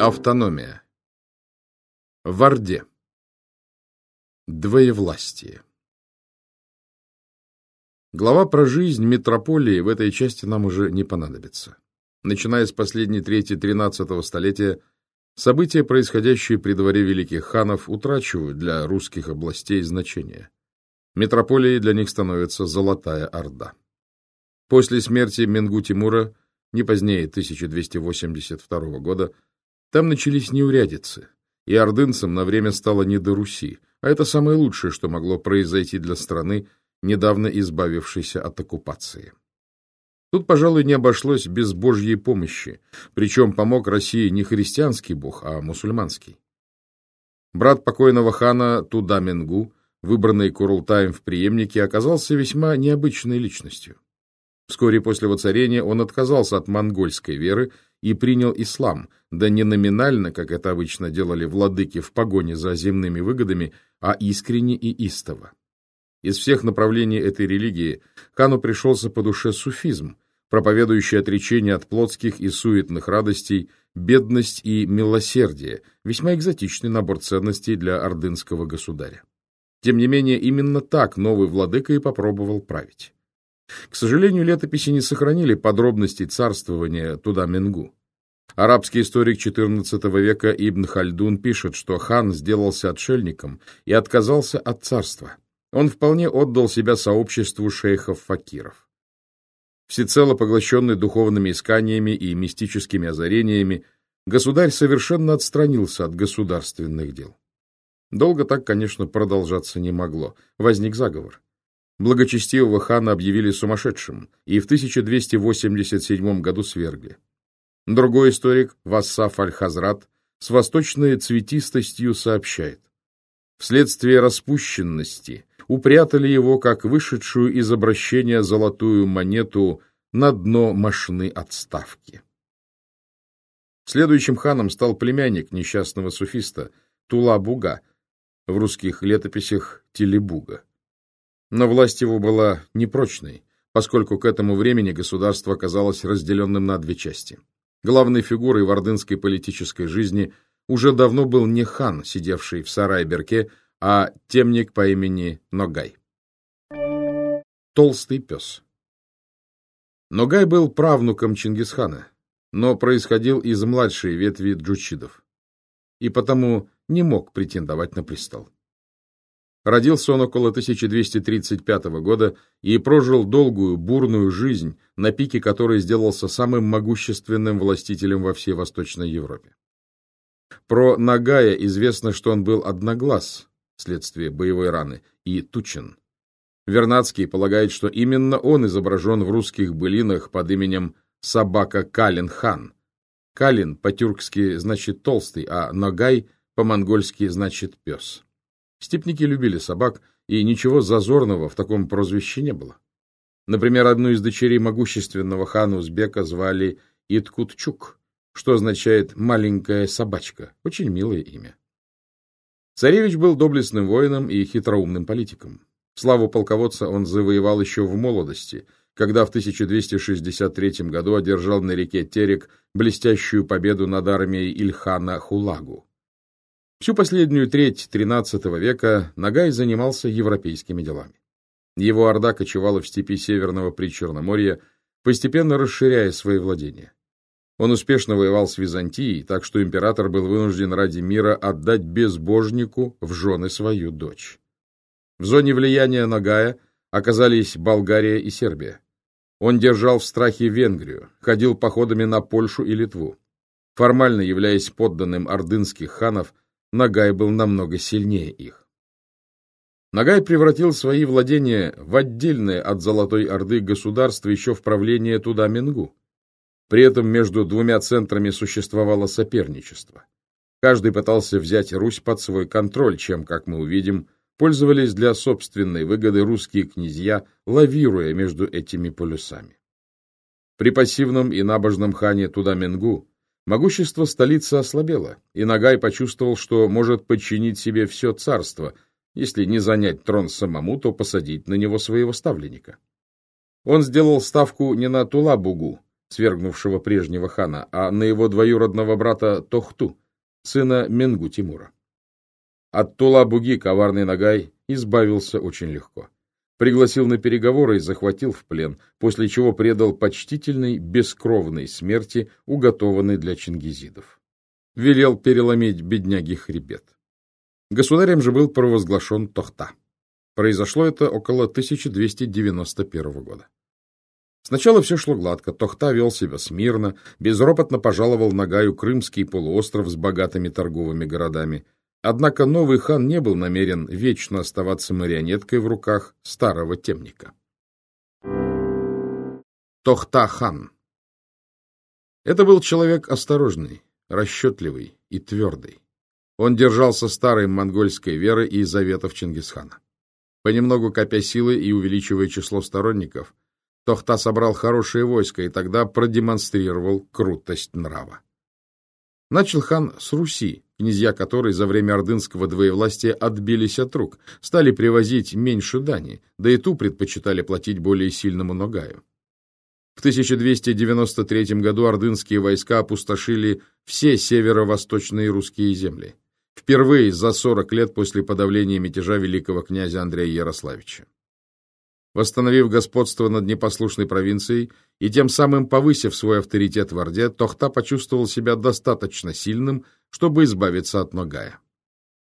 Автономия. В Орде. Двоевластие. Глава про жизнь метрополии в этой части нам уже не понадобится. Начиная с последней трети XIII столетия, события, происходящие при дворе великих ханов, утрачивают для русских областей значение. Метрополией для них становится Золотая Орда. После смерти Менгу Тимура, не позднее 1282 года, там начались неурядицы, и ордынцам на время стало не до Руси, а это самое лучшее, что могло произойти для страны, недавно избавившейся от оккупации. Тут, пожалуй, не обошлось без Божьей помощи, причем помог России не христианский бог, а мусульманский. Брат покойного хана Тудаменгу, выбранный Курултаем в преемнике, оказался весьма необычной личностью. Вскоре после воцарения он отказался от монгольской веры и принял ислам, да не номинально, как это обычно делали владыки в погоне за земными выгодами, а искренне и истово. Из всех направлений этой религии хану пришелся по душе суфизм, проповедующий отречение от плотских и суетных радостей, бедность и милосердие, весьма экзотичный набор ценностей для ордынского государя. Тем не менее, именно так новый владыка и попробовал править. К сожалению, летописи не сохранили подробностей царствования Туда-Менгу. Арабский историк XIV века Ибн Хальдун пишет, что хан сделался отшельником и отказался от царства. Он вполне отдал себя сообществу шейхов-факиров. Всецело поглощенный духовными исканиями и мистическими озарениями, государь совершенно отстранился от государственных дел. Долго так, конечно, продолжаться не могло. Возник заговор. Благочестивого хана объявили сумасшедшим и в 1287 году свергли. Другой историк, Вассаф аль-Хазрат, с восточной цветистостью сообщает. Вследствие распущенности упрятали его, как вышедшую из обращения золотую монету, на дно мошны отставки. Следующим ханом стал племянник несчастного суфиста Тула-Буга, в русских летописях Телебуга. Но власть его была непрочной, поскольку к этому времени государство оказалось разделенным на две части. Главной фигурой в ордынской политической жизни уже давно был не хан, сидевший в сарай-берке, а темник по имени Ногай. Толстый пес Ногай был правнуком Чингисхана, но происходил из младшей ветви джучидов, и потому не мог претендовать на престол. Родился он около 1235 года и прожил долгую, бурную жизнь, на пике которой сделался самым могущественным властителем во всей Восточной Европе. Про Нагая известно, что он был одноглаз, вследствие боевой раны, и тучен. Вернадский полагает, что именно он изображен в русских былинах под именем собака Калин-хан. Калин по-тюркски значит толстый, а Нагай по-монгольски значит пес. Степники любили собак, и ничего зазорного в таком прозвище не было. Например, одну из дочерей могущественного хана Узбека звали Иткутчук, что означает «маленькая собачка». Очень милое имя. Царевич был доблестным воином и хитроумным политиком. Славу полководца он завоевал еще в молодости, когда в 1263 году одержал на реке Терек блестящую победу над армией Ильхана Хулагу. Всю последнюю треть XIII века Нагай занимался европейскими делами. Его орда кочевала в степи Северного Причерноморья, постепенно расширяя свои владения. Он успешно воевал с Византией, так что император был вынужден ради мира отдать безбожнику в жены свою дочь. В зоне влияния Нагая оказались Болгария и Сербия. Он держал в страхе Венгрию, ходил походами на Польшу и Литву. Формально являясь подданным ордынских ханов, Нагай был намного сильнее их. Нагай превратил свои владения в отдельное от Золотой Орды государство еще в правление туда Менгу. При этом между двумя центрами существовало соперничество. Каждый пытался взять Русь под свой контроль, чем, как мы увидим, пользовались для собственной выгоды русские князья, лавируя между этими полюсами. При пассивном и набожном хане Туда-Менгу Могущество столицы ослабело, и Нагай почувствовал, что может подчинить себе все царство, если не занять трон самому, то посадить на него своего ставленника. Он сделал ставку не на Тулабугу, свергнувшего прежнего хана, а на его двоюродного брата Тохту, сына Менгу Тимура. От Тула-Буги коварный Нагай избавился очень легко. Пригласил на переговоры и захватил в плен, после чего предал почтительной, бескровной смерти, уготованной для чингизидов. Велел переломить бедняги хребет. Государем же был провозглашен Тохта. Произошло это около 1291 года. Сначала все шло гладко, Тохта вел себя смирно, безропотно пожаловал Нагаю Крымский полуостров с богатыми торговыми городами. Однако новый хан не был намерен вечно оставаться марионеткой в руках старого темника. Тохта-хан Это был человек осторожный, расчетливый и твердый. Он держался старой монгольской веры и заветов Чингисхана. Понемногу копя силы и увеличивая число сторонников, Тохта собрал хорошее войско и тогда продемонстрировал крутость нрава. Начал хан с Руси, князья которой за время ордынского двоевластия отбились от рук, стали привозить меньше дани, да и ту предпочитали платить более сильному Ногаю. В 1293 году ордынские войска опустошили все северо-восточные русские земли впервые за 40 лет после подавления мятежа великого князя Андрея Ярославича. Восстановив господство над непослушной провинцией и тем самым повысив свой авторитет в Орде, Тохта почувствовал себя достаточно сильным, чтобы избавиться от Ногая.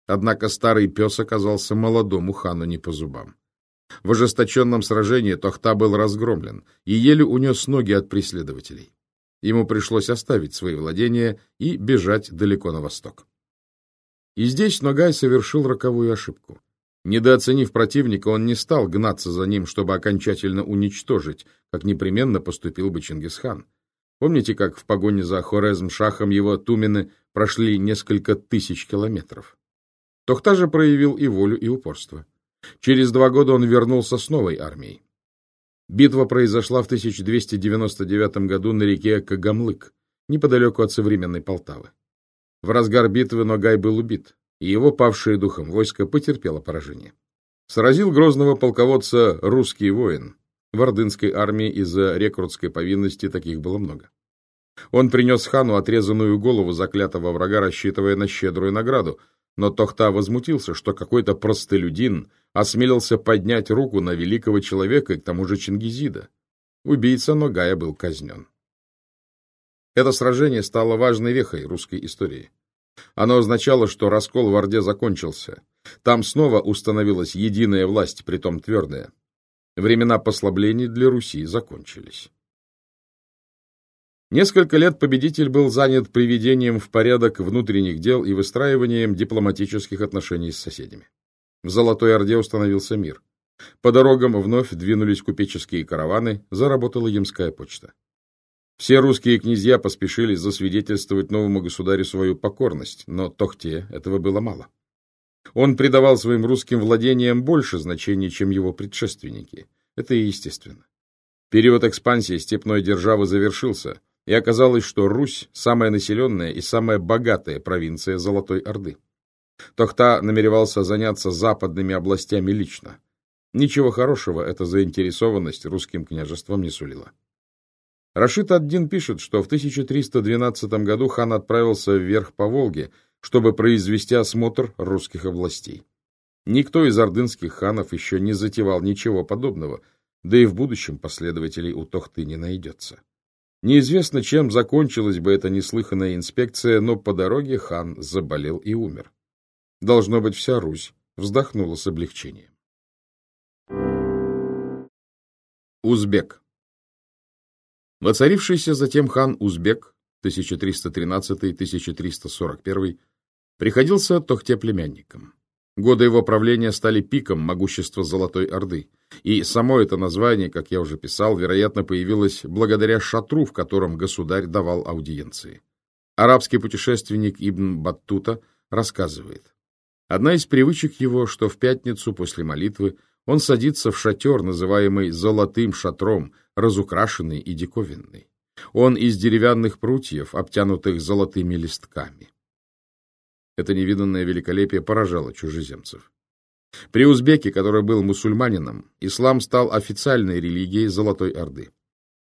Однако старый пес оказался молодому хану не по зубам. В ожесточенном сражении Тохта был разгромлен и еле унес ноги от преследователей. Ему пришлось оставить свои владения и бежать далеко на восток. И здесь Ногай совершил роковую ошибку. Недооценив противника, он не стал гнаться за ним, чтобы окончательно уничтожить, как непременно поступил бы Чингисхан. Помните, как в погоне за Хорезм-Шахом его тумены прошли несколько тысяч километров? Тохта же проявил и волю, и упорство. Через два года он вернулся с новой армией. Битва произошла в 1299 году на реке Кагамлык, неподалеку от современной Полтавы. В разгар битвы Ногай был убит, и его павшее духом войско потерпело поражение. Сразил грозного полководца русский воин. В ордынской армии из-за рекрутской повинности таких было много. Он принес хану отрезанную голову заклятого врага, рассчитывая на щедрую награду, но Тохта возмутился, что какой-то простолюдин осмелился поднять руку на великого человека, и к тому же Чингизида. Убийца Ногая был казнен. Это сражение стало важной вехой русской истории. Оно означало, что раскол в Орде закончился. Там снова установилась единая власть, притом твердая. Времена послаблений для Руси закончились. Несколько лет победитель был занят приведением в порядок внутренних дел и выстраиванием дипломатических отношений с соседями. В Золотой Орде установился мир. По дорогам вновь двинулись купеческие караваны, заработала Ямская почта. Все русские князья поспешили засвидетельствовать новому государю свою покорность, но Тохте этого было мало. Он придавал своим русским владениям больше значения, чем его предшественники. Это и естественно. Период экспансии степной державы завершился, и оказалось, что Русь – самая населенная и самая богатая провинция Золотой Орды. Тохта намеревался заняться западными областями лично. Ничего хорошего эта заинтересованность русским княжеством не сулила. Рашид ад-Дин пишет, что в 1312 году хан отправился вверх по Волге, чтобы произвести осмотр русских областей. Никто из ордынских ханов еще не затевал ничего подобного, да и в будущем последователей у Тохты не найдется. Неизвестно, чем закончилась бы эта неслыханная инспекция, но по дороге хан заболел и умер. Должно быть, вся Русь вздохнула с облегчением. Узбек Воцарившийся затем хан Узбек 1313-1341 приходился Тохте племянником. Годы его правления стали пиком могущества Золотой Орды, и само это название, как я уже писал, вероятно, появилось благодаря шатру, в котором государь давал аудиенции. Арабский путешественник Ибн Баттута рассказывает. Одна из привычек его, что в пятницу после молитвы он садится в шатер, называемый «золотым шатром», разукрашенный и диковинный. Он из деревянных прутьев, обтянутых золотыми листками. Это невиданное великолепие поражало чужеземцев. При узбеке, который был мусульманином, ислам стал официальной религией Золотой Орды.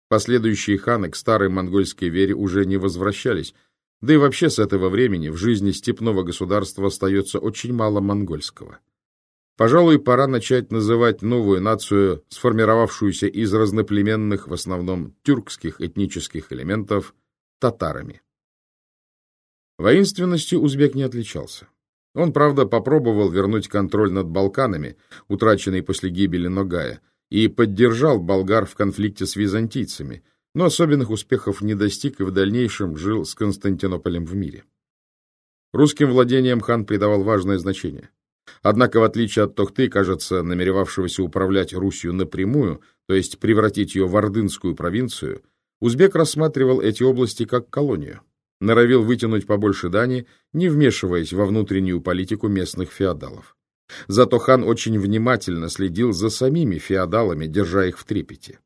Последующие ханы к старой монгольской вере уже не возвращались, да и вообще с этого времени в жизни степного государства остается очень мало монгольского. Пожалуй, пора начать называть новую нацию, сформировавшуюся из разноплеменных, в основном тюркских этнических элементов, татарами. Воинственностью узбек не отличался. Он, правда, попробовал вернуть контроль над Балканами, утраченный после гибели Ногая, и поддержал болгар в конфликте с византийцами, но особенных успехов не достиг и в дальнейшем жил с Константинополем в мире. Русским владениям хан придавал важное значение. Однако, в отличие от Тохты, кажется, намеревавшегося управлять Русью напрямую, то есть превратить ее в ордынскую провинцию, узбек рассматривал эти области как колонию, норовил вытянуть побольше дани, не вмешиваясь во внутреннюю политику местных феодалов. Зато хан очень внимательно следил за самими феодалами, держа их в трепете.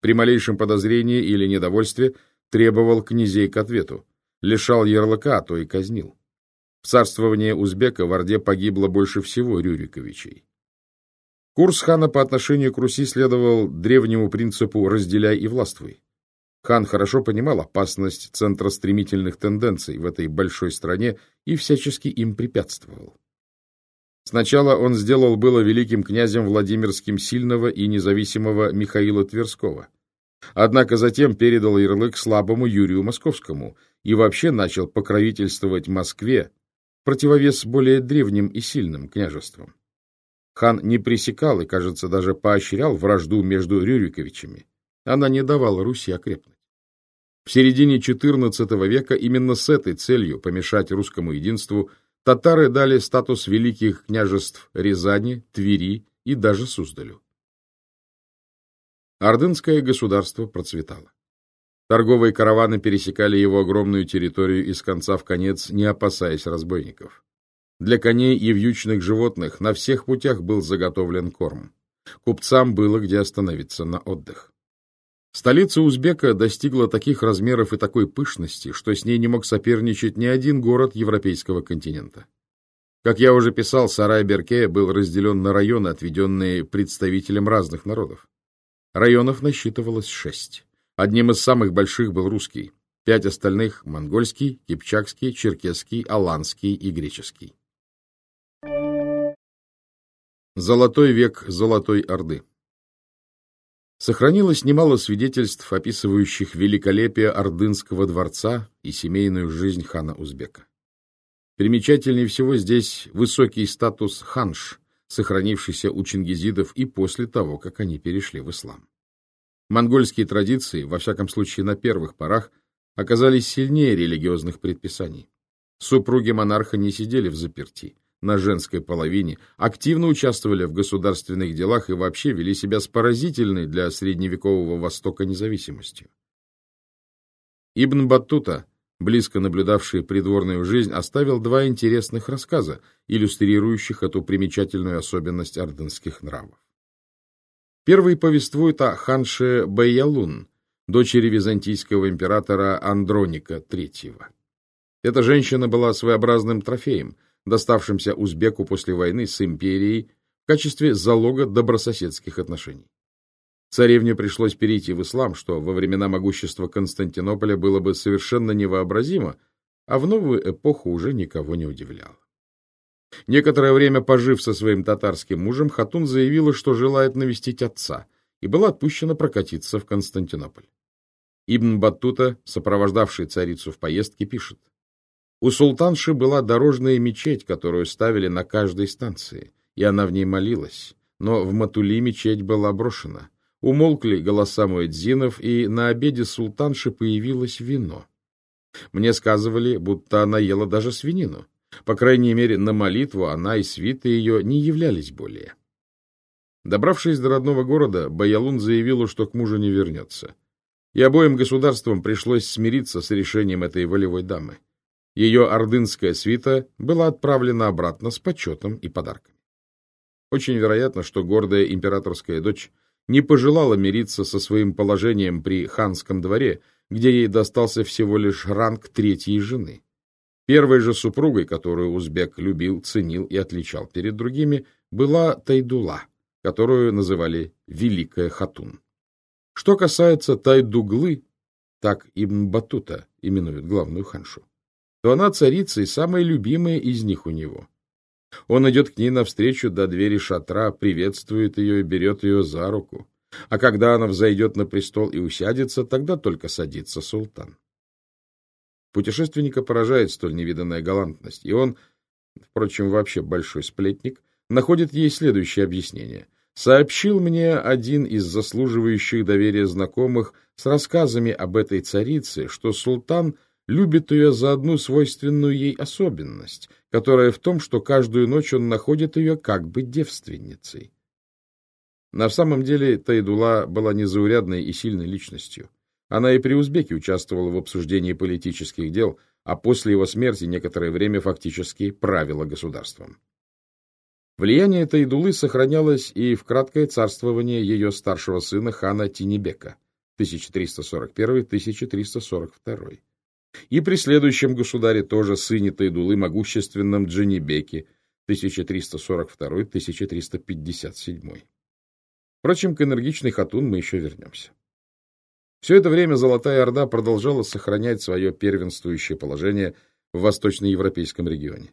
При малейшем подозрении или недовольстве требовал князей к ответу, лишал ярлыка, а то и казнил. В царствование узбека в Орде погибло больше всего Рюриковичей. Курс хана по отношению к Руси следовал древнему принципу «разделяй и властвуй». Хан хорошо понимал опасность центра стремительных тенденций в этой большой стране и всячески им препятствовал. Сначала он сделал было великим князем Владимирским сильного и независимого Михаила Тверского. Однако затем передал ярлык слабому Юрию Московскому и вообще начал покровительствовать Москве, противовес более древним и сильным княжествам. Хан не пресекал и, кажется, даже поощрял вражду между Рюриковичами. Она не давала Руси окрепнуть. В середине XIV века именно с этой целью помешать русскому единству татары дали статус великих княжеств Рязани, Твери и даже Суздалю. Ордынское государство процветало. Торговые караваны пересекали его огромную территорию из конца в конец, не опасаясь разбойников. Для коней и вьючных животных на всех путях был заготовлен корм. Купцам было где остановиться на отдых. Столица Узбека достигла таких размеров и такой пышности, что с ней не мог соперничать ни один город европейского континента. Как я уже писал, Сарай-Берке был разделен на районы, отведенные представителям разных народов. Районов насчитывалось шесть. Одним из самых больших был русский, пять остальных – монгольский, кипчакский, черкесский, аланский и греческий. Золотой век Золотой Орды Сохранилось немало свидетельств, описывающих великолепие Ордынского дворца и семейную жизнь хана Узбека. Примечательнее всего здесь высокий статус ханш, сохранившийся у чингизидов и после того, как они перешли в ислам. Монгольские традиции, во всяком случае на первых порах, оказались сильнее религиозных предписаний. Супруги монарха не сидели в заперти, на женской половине, активно участвовали в государственных делах и вообще вели себя с поразительной для средневекового Востока независимостью. Ибн Баттута, близко наблюдавший придворную жизнь, оставил два интересных рассказа, иллюстрирующих эту примечательную особенность орденских нравов. Первый повествует о ханше Байялун, дочери византийского императора Андроника III. Эта женщина была своеобразным трофеем, доставшимся узбеку после войны с империей в качестве залога добрососедских отношений. Царевне пришлось перейти в ислам, что во времена могущества Константинополя было бы совершенно невообразимо, а в новую эпоху уже никого не удивляло. Некоторое время пожив со своим татарским мужем, Хатун заявила, что желает навестить отца, и была отпущена прокатиться в Константинополь. Ибн Баттута, сопровождавший царицу в поездке, пишет. У султанши была дорожная мечеть, которую ставили на каждой станции, и она в ней молилась, но в Матули мечеть была брошена. Умолкли голоса муэдзинов, и на обеде султанши появилось вино. Мне сказывали, будто она ела даже свинину. По крайней мере, на молитву она и свиты ее не являлись более. Добравшись до родного города, Баялун заявила, что к мужу не вернется. И обоим государствам пришлось смириться с решением этой волевой дамы. Ее ордынская свита была отправлена обратно с почетом и подарками. Очень вероятно, что гордая императорская дочь не пожелала мириться со своим положением при ханском дворе, где ей достался всего лишь ранг третьей жены. Первой же супругой, которую узбек любил, ценил и отличал перед другими, была Тайдула, которую называли Великая Хатун. Что касается Тайдуглы, так Ибн Батута именует главную ханшу, то она царица и самая любимая из них у него. Он идет к ней навстречу до двери шатра, приветствует ее и берет ее за руку. А когда она взойдет на престол и усядется, тогда только садится султан. Путешественника поражает столь невиданная галантность, и он, впрочем, вообще большой сплетник, находит ей следующее объяснение. Сообщил мне один из заслуживающих доверия знакомых с рассказами об этой царице, что султан любит ее за одну свойственную ей особенность, которая в том, что каждую ночь он находит ее как бы девственницей. На самом деле Тайдула была незаурядной и сильной личностью. Она и при Узбеке участвовала в обсуждении политических дел, а после его смерти некоторое время фактически правила государством. Влияние Тайдулы сохранялось и в краткое царствование ее старшего сына хана Тинебека 1341-1342, и при следующем государе тоже сыне Тайдулы могущественном Джанибеке 1342-1357. Впрочем, к энергичной Хатун мы еще вернемся. Все это время Золотая Орда продолжала сохранять свое первенствующее положение в восточноевропейском регионе.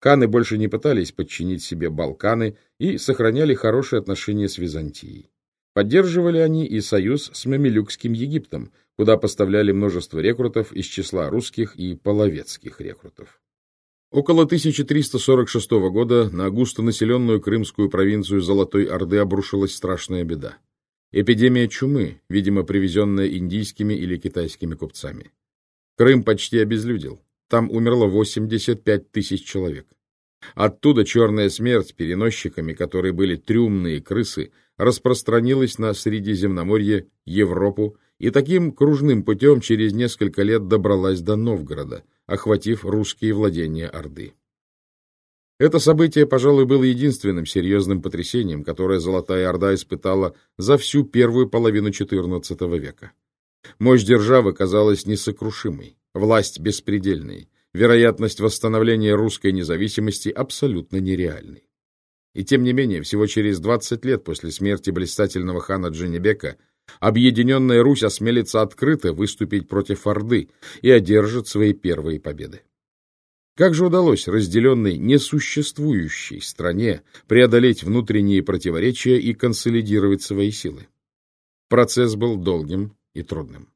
Каны больше не пытались подчинить себе Балканы и сохраняли хорошие отношения с Византией. Поддерживали они и союз с Мамилюкским Египтом, куда поставляли множество рекрутов из числа русских и половецких рекрутов. Около 1346 года на густонаселенную крымскую провинцию Золотой Орды обрушилась страшная беда. Эпидемия чумы, видимо, привезенная индийскими или китайскими купцами. Крым почти обезлюдил. Там умерло 85 тысяч человек. Оттуда черная смерть переносчиками, которые были трюмные крысы, распространилась на Средиземноморье, Европу и таким кружным путем через несколько лет добралась до Новгорода, охватив русские владения Орды. Это событие, пожалуй, было единственным серьезным потрясением, которое Золотая Орда испытала за всю первую половину XIV века. Мощь державы казалась несокрушимой, власть беспредельной, вероятность восстановления русской независимости абсолютно нереальной. И тем не менее, всего через 20 лет после смерти блистательного хана Дженебека Объединенная Русь осмелится открыто выступить против Орды и одержит свои первые победы. Как же удалось разделенной несуществующей стране преодолеть внутренние противоречия и консолидировать свои силы? Процесс был долгим и трудным.